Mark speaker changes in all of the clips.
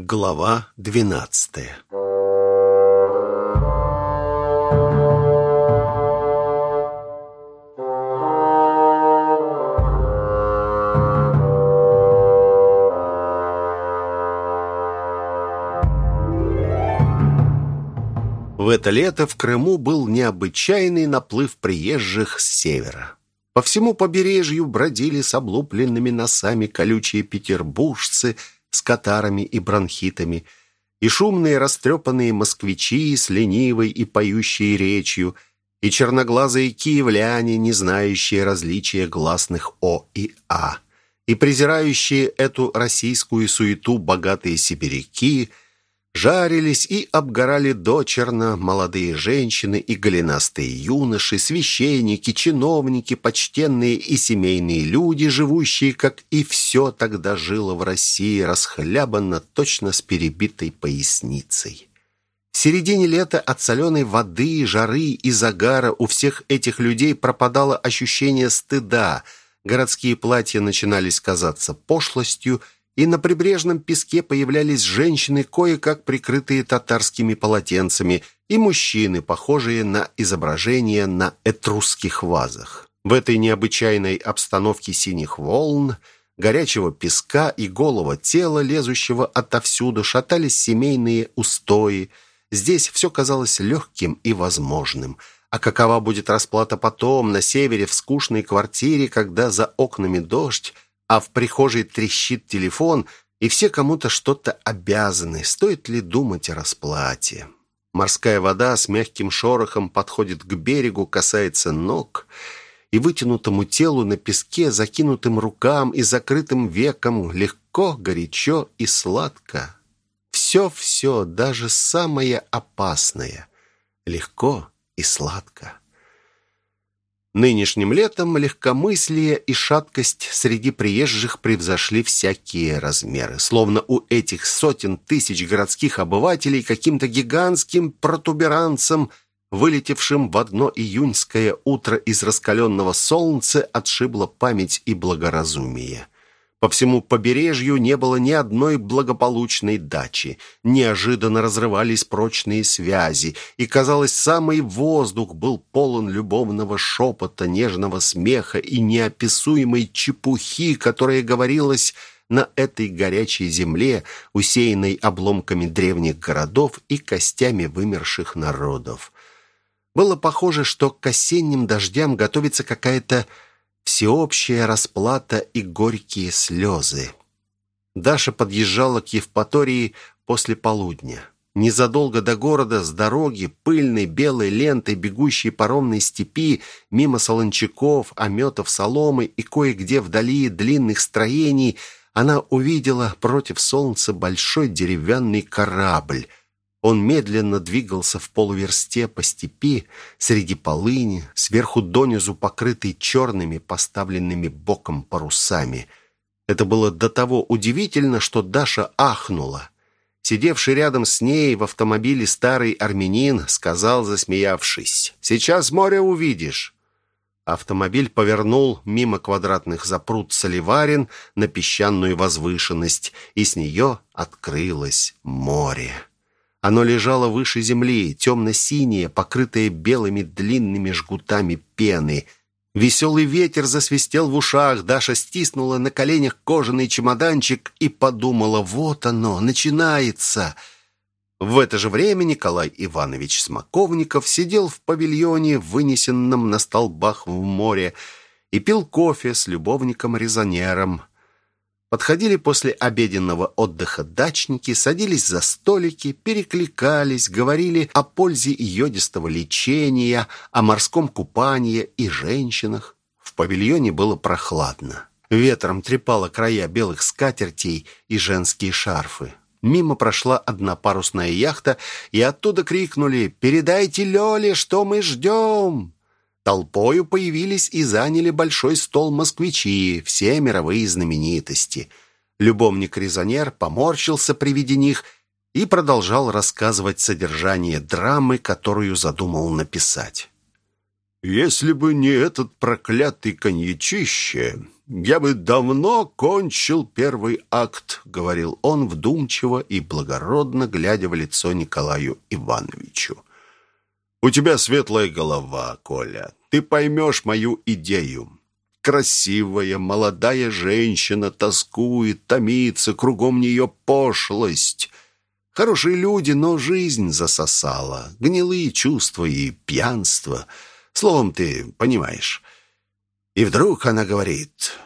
Speaker 1: Глава двенадцатая В это лето в Крыму был необычайный наплыв приезжих с севера. По всему побережью бродили с облупленными носами колючие петербуржцы с катарами и бронхитами, и шумные растрепанные москвичи с ленивой и поющей речью, и черноглазые киевляне, не знающие различия гласных «о» и «а», и презирающие эту российскую суету богатые сибиряки – Жарились и обгорали дочерно молодые женщины и голенастые юноши, священники, чиновники, почтенные и семейные люди, живущие, как и все тогда жило в России, расхлябанно, точно с перебитой поясницей. В середине лета от соленой воды, жары и загара у всех этих людей пропадало ощущение стыда, городские платья начинались казаться пошлостью – и на прибрежном песке появлялись женщины, кое-как прикрытые татарскими полотенцами, и мужчины, похожие на изображения на этрусских вазах. В этой необычайной обстановке синих волн, горячего песка и голого тела, лезущего отовсюду, шатались семейные устои. Здесь все казалось легким и возможным. А какова будет расплата потом, на севере, в скучной квартире, когда за окнами дождь, а в прихожей трещит телефон, и все кому-то что-то обязаны. Стоит ли думать о расплате? Морская вода с мягким шорохом подходит к берегу, касается ног, и вытянутому телу на песке, закинутым рукам и закрытым веком легко, горячо и сладко. Все-все, даже самое опасное, легко и сладко. Нынешним летом легкомыслие и шаткость среди приезжих превзошли всякие размеры, словно у этих сотен тысяч городских обывателей каким-то гигантским протуберанцем, вылетевшим в одно июньское утро из раскаленного солнца, отшибла память и благоразумие. По всему побережью не было ни одной благополучной дачи. Неожиданно разрывались прочные связи, и, казалось, самый воздух был полон любовного шепота, нежного смеха и неописуемой чепухи, которая говорилась на этой горячей земле, усеянной обломками древних городов и костями вымерших народов. Было похоже, что к осенним дождям готовится какая-то всеобщая расплата и горькие слезы. Даша подъезжала к Евпатории после полудня. Незадолго до города с дороги, пыльной белой лентой, бегущей по ровной степи, мимо солончаков, ометов соломы и кое-где вдали длинных строений, она увидела против солнца большой деревянный корабль, он медленно двигался в полуверсте по степи, среди полыни, сверху донизу покрытый черными, поставленными боком парусами. Это было до того удивительно, что Даша ахнула. Сидевший рядом с ней в автомобиле старый армянин сказал, засмеявшись, «Сейчас море увидишь». Автомобиль повернул мимо квадратных запрут Соливарин на песчаную возвышенность, и с нее открылось море. Оно лежало выше земли, темно-синее, покрытое белыми длинными жгутами пены. Веселый ветер засвистел в ушах, Даша стиснула на коленях кожаный чемоданчик и подумала, вот оно, начинается. В это же время Николай Иванович Смоковников сидел в павильоне, вынесенном на столбах в море, и пил кофе с любовником-резонером. Подходили после обеденного отдыха дачники, садились за столики, перекликались, говорили о пользе йодистого лечения, о морском купании и женщинах. В павильоне было прохладно. Ветром трепало края белых скатертей и женские шарфы. Мимо прошла одна парусная яхта, и оттуда крикнули «Передайте Лёле, что мы ждем!» Толпою появились и заняли большой стол москвичи, все мировые знаменитости. Любовник-резонер поморщился при виде них и продолжал рассказывать содержание драмы, которую задумал написать.
Speaker 2: «Если бы не этот проклятый коньячище,
Speaker 1: я бы давно кончил первый акт», — говорил он вдумчиво и благородно, глядя в лицо Николаю Ивановичу. «У тебя светлая голова, Коля. Ты поймешь мою идею. Красивая, молодая женщина тоскует, томится, кругом нее пошлость». Хорошие люди, но жизнь засосала. Гнилые чувства и пьянство. Словом, ты понимаешь. И вдруг она говорит,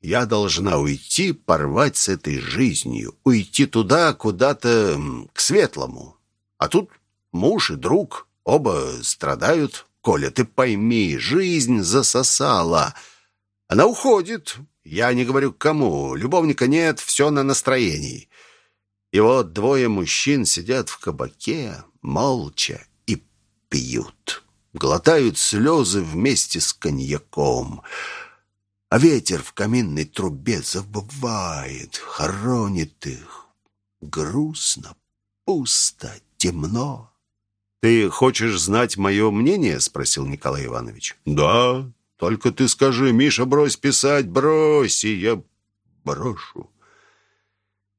Speaker 1: «Я должна уйти, порвать с этой жизнью, уйти туда, куда-то к светлому». А тут муж и друг, оба страдают. Коля, ты пойми, жизнь засосала. Она уходит. Я не говорю к кому. Любовника нет, все на настроении. И вот двое мужчин сидят в кабаке, молча, и пьют. Глотают слезы вместе с коньяком. А ветер в каминной трубе забывает, хоронит их. Грустно, пусто, темно. «Ты хочешь знать мое мнение?» — спросил Николай Иванович. «Да, только ты скажи, Миша, брось писать, брось, и я брошу».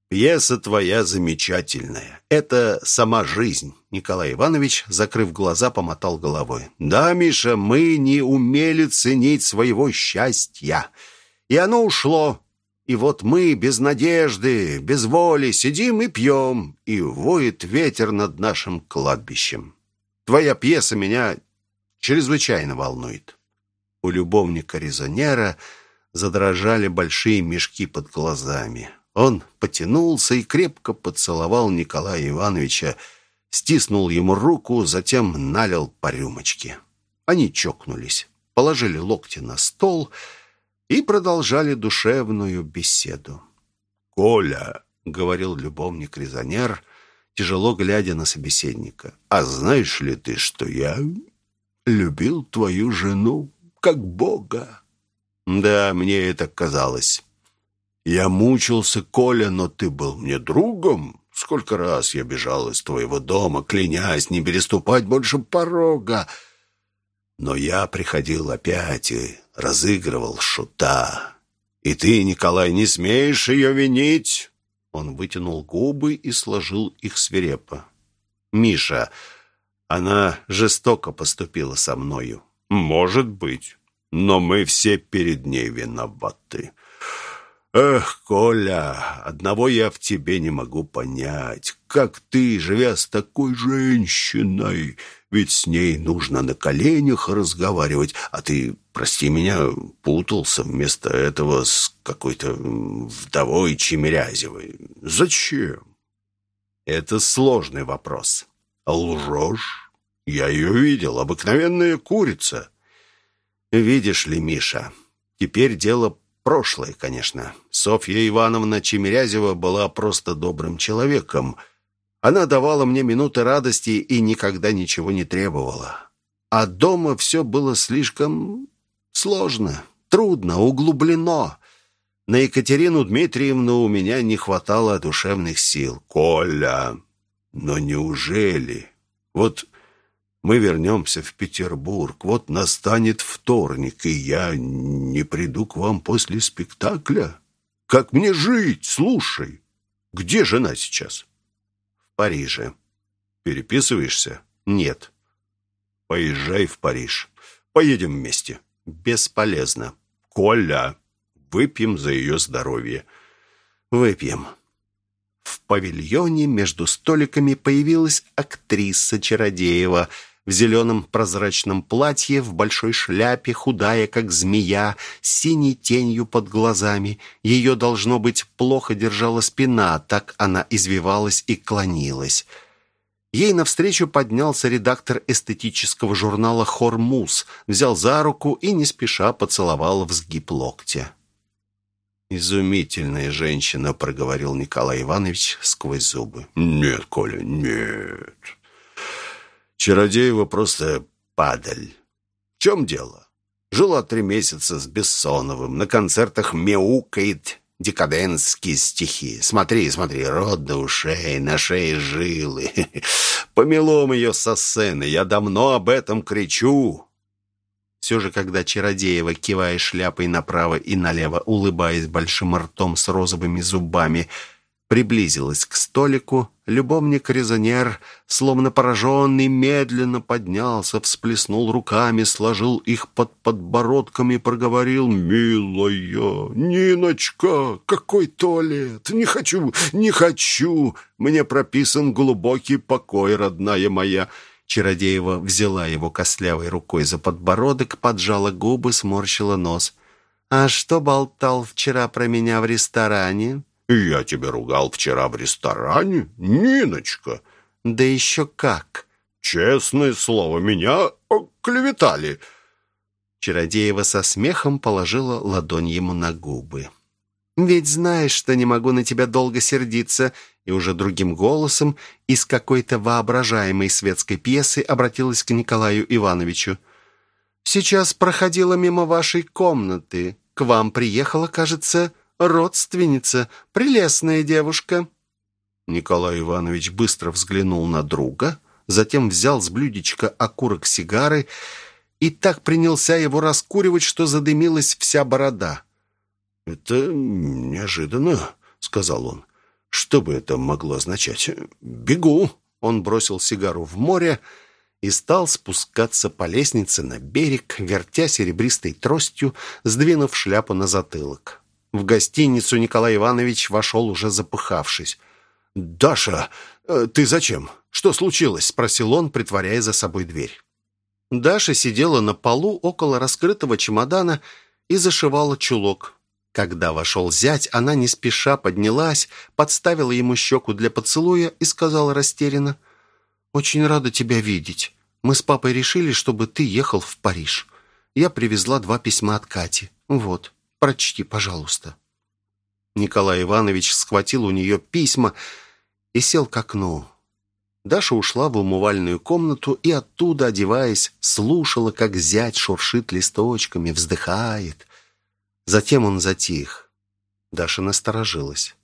Speaker 1: «Пьеса твоя замечательная. Это сама жизнь». Николай Иванович, закрыв глаза, помотал головой. «Да, Миша, мы не умели ценить своего счастья. И оно ушло. И вот мы без надежды, без воли сидим и пьем, и воет ветер над нашим кладбищем. Твоя пьеса меня чрезвычайно волнует». У любовника-резонера задрожали большие мешки под глазами. Он потянулся и крепко поцеловал Николая Ивановича, стиснул ему руку, затем налил по рюмочке. Они чокнулись, положили локти на стол и продолжали душевную беседу. «Коля», — говорил любовник-резонер, тяжело глядя на собеседника, «а знаешь ли ты, что я любил твою жену как Бога?» «Да, мне это казалось». Я мучился, Коля, но ты был мне другом. Сколько раз я бежал из твоего дома, клянясь не переступать больше порога. Но я приходил опять и разыгрывал шута. И ты, Николай, не смеешь ее винить?» Он вытянул губы и сложил их свирепо. «Миша, она жестоко поступила со мною». «Может быть, но мы все перед ней виноваты. «Эх, Коля, одного я в тебе не могу понять. Как ты, живя с такой женщиной, ведь с ней нужно на коленях разговаривать, а ты, прости меня, путался вместо этого с какой-то вдовой Чемерязевой. Зачем?» «Это сложный вопрос». «Лжешь? Я ее видел, обыкновенная курица». «Видишь ли, Миша, теперь дело Прошлое, конечно. Софья Ивановна Чемерязева была просто добрым человеком. Она давала мне минуты радости и никогда ничего не требовала. А дома все было слишком сложно, трудно, углублено. На Екатерину Дмитриевну у меня не хватало душевных сил. «Коля, но неужели? Вот мы вернемся в Петербург. Вот настанет вторник, и я не приду к вам после спектакля. Как мне жить? Слушай, где жена сейчас? Париже. Переписываешься? Нет. Поезжай в Париж. Поедем вместе. Бесполезно. Коля, выпьем за ее здоровье. Выпьем. В павильоне между столиками появилась актриса Чародеева – в зеленом прозрачном платье, в большой шляпе, худая, как змея, с синей тенью под глазами. Ее, должно быть, плохо держала спина, так она извивалась и клонилась. Ей навстречу поднялся редактор эстетического журнала «Хормуз», взял за руку и не спеша поцеловал в сгиб локтя. «Изумительная женщина», — проговорил Николай Иванович сквозь зубы. «Нет, Коля, нет. Чародеева просто падаль. В чем дело? Жила три месяца с Бессоновым, на концертах мяукает декадентские стихи. Смотри, смотри, рот до ушей, на шее жилы. Помелом ее со сцены, я давно об этом кричу. Все же, когда Чародеева, кивая шляпой направо и налево, улыбаясь большим ртом с розовыми зубами, приблизилась к столику, любовник-резонер, словно пораженный, медленно поднялся, всплеснул руками, сложил их под подбородками, проговорил «Милая, Ниночка, какой туалет! Не хочу, не хочу! Мне прописан глубокий покой, родная моя!» Чародеева взяла его костлявой рукой за подбородок, поджала губы, сморщила нос. «А что болтал вчера про меня в ресторане?»
Speaker 2: «Я тебя ругал вчера в ресторане, Ниночка».
Speaker 1: «Да еще как!»
Speaker 2: «Честное слово, меня клеветали».
Speaker 1: Чародеева со смехом положила ладонь ему на губы. «Ведь знаешь, что не могу на тебя долго сердиться», и уже другим голосом из какой-то воображаемой светской пьесы обратилась к Николаю Ивановичу. «Сейчас проходила мимо вашей комнаты. К вам приехала, кажется, родственница, прелестная девушка».
Speaker 2: Николай Иванович быстро взглянул на друга, затем взял с блюдечка окурок сигары и так принялся его раскуривать, что задымилась вся борода. «Это неожиданно», — сказал он. «Что бы это могло означать? Бегу!» Он бросил сигару в море и стал спускаться по лестнице на берег, вертя серебристой тростью, сдвинув шляпу на затылок. В гостиницу Николай Иванович вошел уже запыхавшись. «Даша, э, ты зачем? Что случилось?» — спросил он, притворяя за собой дверь.
Speaker 1: Даша сидела на полу около раскрытого чемодана и зашивала чулок. Когда вошел зять, она не спеша поднялась, подставила ему щеку для поцелуя и сказала растерянно, «Очень рада тебя видеть. Мы с папой решили, чтобы ты ехал в Париж. Я привезла два письма от Кати. Вот». Прочти, пожалуйста». Николай Иванович схватил у нее письма и сел к окну. Даша ушла в умывальную комнату и оттуда, одеваясь, слушала, как зять шуршит листочками, вздыхает. Затем он затих. Даша насторожилась.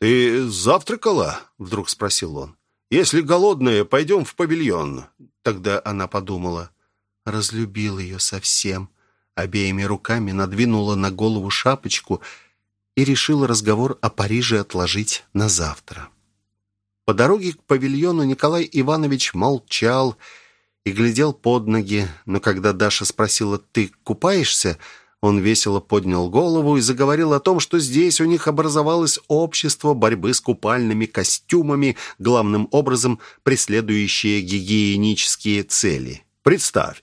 Speaker 2: «Ты завтракала?» — вдруг спросил он. «Если голодная, пойдем в павильон».
Speaker 1: Тогда она подумала. Разлюбил ее совсем обеими руками надвинула на голову шапочку и решила разговор о Париже отложить на завтра. По дороге к павильону Николай Иванович молчал и глядел под ноги, но когда Даша спросила «Ты купаешься?», он весело поднял голову и заговорил о том, что здесь у них образовалось общество борьбы с купальными костюмами, главным образом преследующее гигиенические цели.
Speaker 2: «Представь,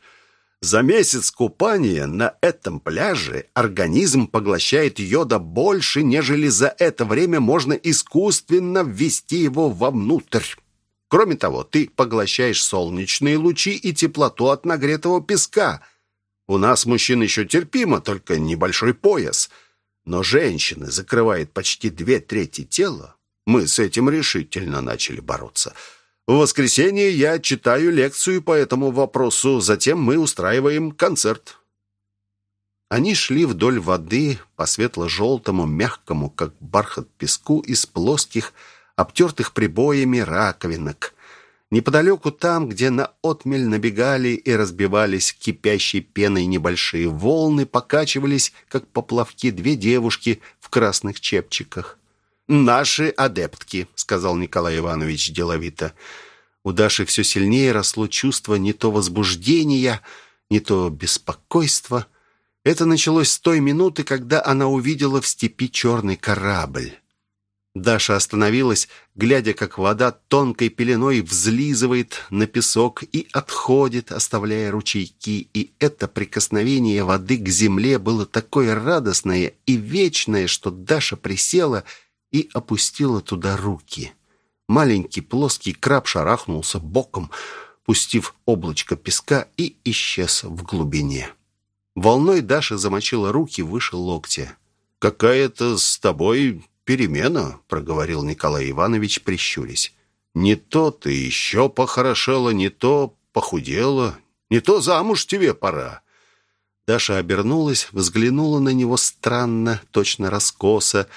Speaker 2: за месяц купания на этом пляже организм поглощает йода больше, нежели за это время можно искусственно ввести его вовнутрь. Кроме того, ты поглощаешь солнечные лучи и теплоту от нагретого песка. У нас, мужчин, еще терпимо, только небольшой пояс. Но женщины закрывают почти две трети тела. Мы с этим решительно начали бороться – в воскресенье я читаю лекцию по этому вопросу, затем мы устраиваем концерт».
Speaker 1: Они шли вдоль воды по светло-желтому, мягкому, как бархат песку из плоских, обтертых прибоями раковинок. Неподалеку там, где на отмель набегали и разбивались кипящей пеной небольшие волны, покачивались, как поплавки, две девушки в красных чепчиках.
Speaker 2: «Наши адептки», — сказал Николай Иванович деловито.
Speaker 1: У Даши все сильнее росло чувство не то возбуждения, не то беспокойства. Это началось с той минуты, когда она увидела в степи черный корабль. Даша остановилась, глядя, как вода тонкой пеленой взлизывает на песок и отходит, оставляя ручейки. И это прикосновение воды к земле было такое радостное и вечное, что Даша присела и опустила туда руки. Маленький плоский краб шарахнулся боком, пустив облачко песка и исчез в глубине. Волной Даша замочила руки выше локтя.
Speaker 2: «Какая-то с тобой перемена», — проговорил Николай Иванович, прищурясь. «Не то ты еще похорошела, не то похудела, не то замуж тебе пора».
Speaker 1: Даша обернулась, взглянула на него странно, точно раскоса,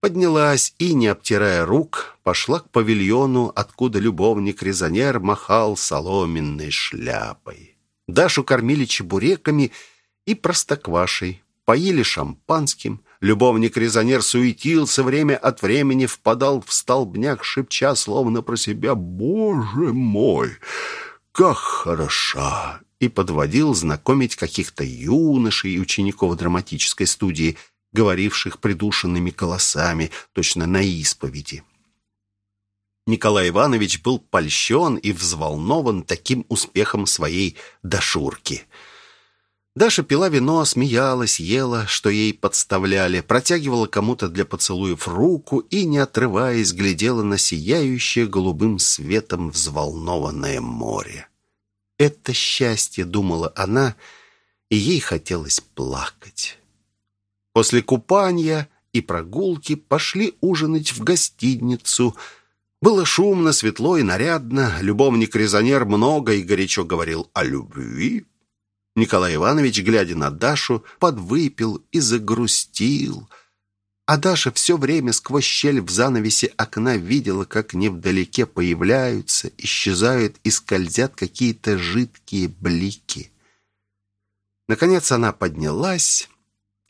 Speaker 1: поднялась и, не обтирая рук, пошла к павильону, откуда любовник-резонер махал соломенной шляпой. Дашу кормили чебуреками и простоквашей, поили шампанским. Любовник-резонер суетился, время от времени впадал в столбняк, шепча, словно про себя «Боже мой, как хороша!» и подводил знакомить каких-то юношей и учеников драматической студии, говоривших придушенными голосами, точно на исповеди. Николай Иванович был польщен и взволнован таким успехом своей дошурки. Даша пила вино, смеялась, ела, что ей подставляли, протягивала кому-то для поцелуев руку и, не отрываясь, глядела на сияющее голубым светом взволнованное море. Это счастье, думала она, и ей хотелось плакать. После купания и прогулки пошли ужинать в гостиницу. Было шумно, светло и нарядно. Любовник-резонер много и горячо говорил о любви. Николай Иванович, глядя на Дашу, подвыпил и загрустил – а Даша все время сквозь щель в занавесе окна видела, как невдалеке появляются, исчезают и скользят какие-то жидкие блики. Наконец она поднялась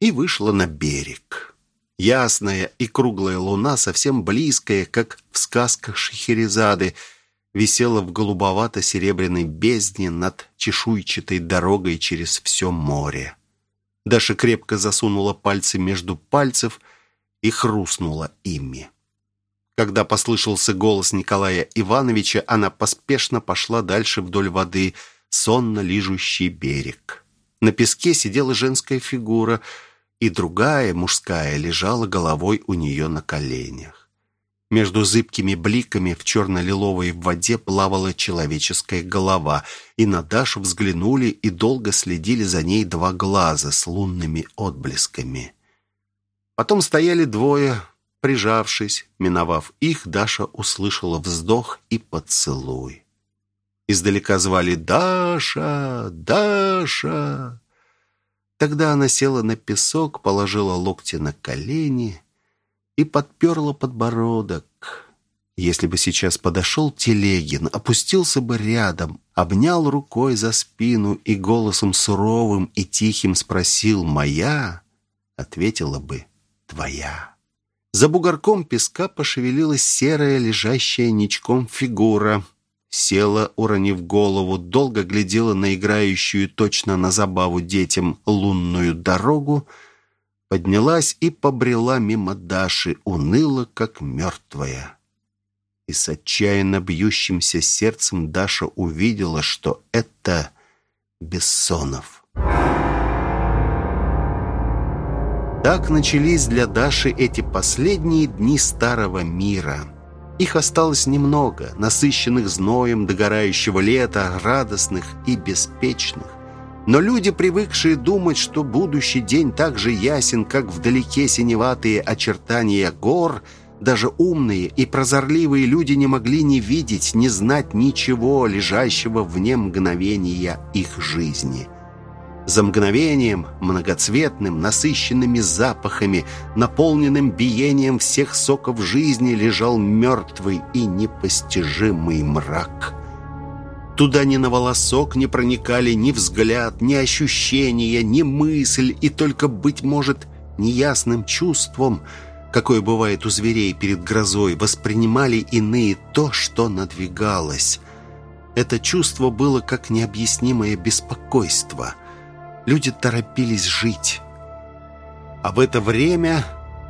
Speaker 1: и вышла на берег. Ясная и круглая луна, совсем близкая, как в сказках Шахерезады, висела в голубовато-серебряной бездне над чешуйчатой дорогой через все море. Даша крепко засунула пальцы между пальцев и хрустнула ими. Когда послышался голос Николая Ивановича, она поспешно пошла дальше вдоль воды, сонно лижущий берег. На песке сидела женская фигура, и другая, мужская, лежала головой у нее на коленях. Между зыбкими бликами в черно-лиловой воде плавала человеческая голова, и на Дашу взглянули и долго следили за ней два глаза с лунными отблесками. Потом стояли двое, прижавшись. Миновав их, Даша услышала вздох и поцелуй. Издалека звали «Даша! Даша!». Тогда она села на песок, положила локти на колени и подперла подбородок. Если бы сейчас подошел Телегин, опустился бы рядом, обнял рукой за спину и голосом суровым и тихим спросил «Моя?» ответила бы твоя». За бугорком песка пошевелилась серая, лежащая ничком фигура. Села, уронив голову, долго глядела на играющую точно на забаву детям лунную дорогу, поднялась и побрела мимо Даши, уныла, как мертвая. И с отчаянно бьющимся сердцем Даша увидела, что это. Бессонов. Так начались для Даши эти последние дни старого мира. Их осталось немного, насыщенных зноем догорающего лета, радостных и беспечных. Но люди, привыкшие думать, что будущий день так же ясен, как вдалеке синеватые очертания гор, даже умные и прозорливые люди не могли не видеть, не знать ничего, лежащего вне мгновения их жизни – за мгновением, многоцветным, насыщенными запахами, наполненным биением всех соков жизни, лежал мертвый и непостижимый мрак. Туда ни на волосок не проникали ни взгляд, ни ощущения, ни мысль, и только, быть может, неясным чувством, какое бывает у зверей перед грозой, воспринимали иные то, что надвигалось. Это чувство было как необъяснимое беспокойство — Люди торопились жить. А в это время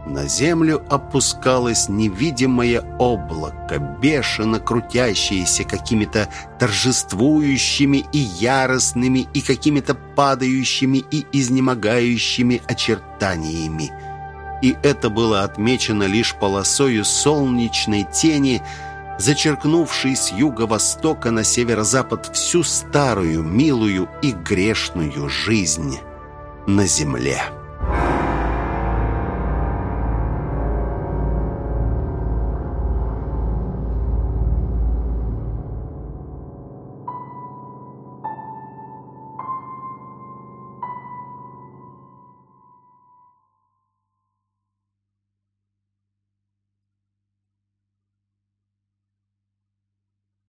Speaker 1: на землю опускалось невидимое облако, бешено крутящееся какими-то торжествующими и яростными, и какими-то падающими и изнемогающими очертаниями. И это было отмечено лишь полосою солнечной тени – зачеркнувший с юго-востока на северо-запад всю старую, милую и грешную жизнь на земле.